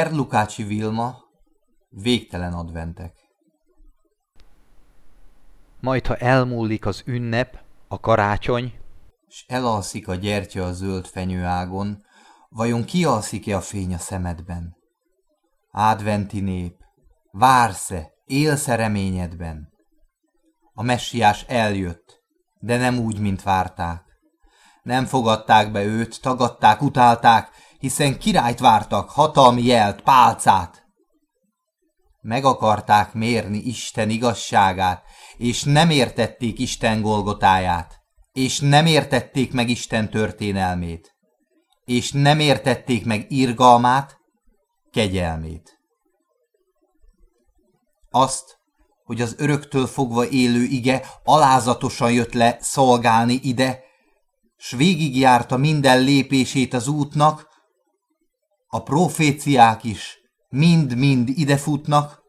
R. Lukácsi Vilma, Végtelen adventek. Majd, ha elmúlik az ünnep, a karácsony, S elalszik a gyertya a zöld fenyőágon, vajon kialszik-e a fény a szemedben? Adventi nép, vársz-e, élsz-e reményedben? A messiás eljött, de nem úgy, mint várták. Nem fogadták be őt, tagadták, utálták, hiszen királyt vártak, hatalmi jelt, pálcát. Meg akarták mérni Isten igazságát, és nem értették Isten golgotáját, és nem értették meg Isten történelmét, és nem értették meg irgalmát, kegyelmét. Azt, hogy az öröktől fogva élő ige alázatosan jött le szolgálni ide, s végigjárta minden lépését az útnak, a proféciák is mind-mind ide futnak,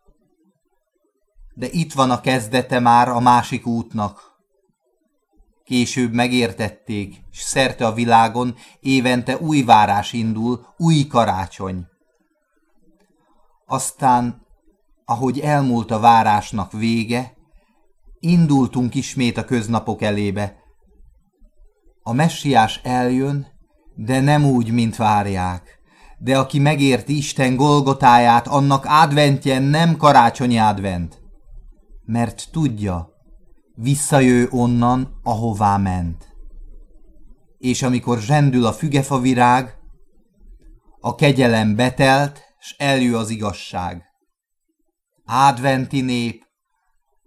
de itt van a kezdete már a másik útnak. Később megértették, s szerte a világon évente új várás indul, új karácsony. Aztán, ahogy elmúlt a várásnak vége, indultunk ismét a köznapok elébe. A messiás eljön, de nem úgy, mint várják de aki megérti Isten Golgotáját, annak adventje nem karácsonyi advent. Mert tudja, visszajő onnan, ahová ment. És amikor zsendül a fügefa virág, a kegyelem betelt, s eljő az igazság. Adventi nép,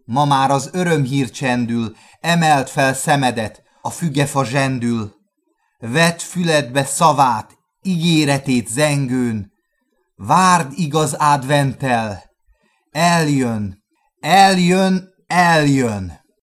ma már az örömhír csendül, emelt fel szemedet, a fügefa zsendül, vedd füledbe szavát, ígéretét zengőn, várd igaz adventel, eljön, eljön, eljön.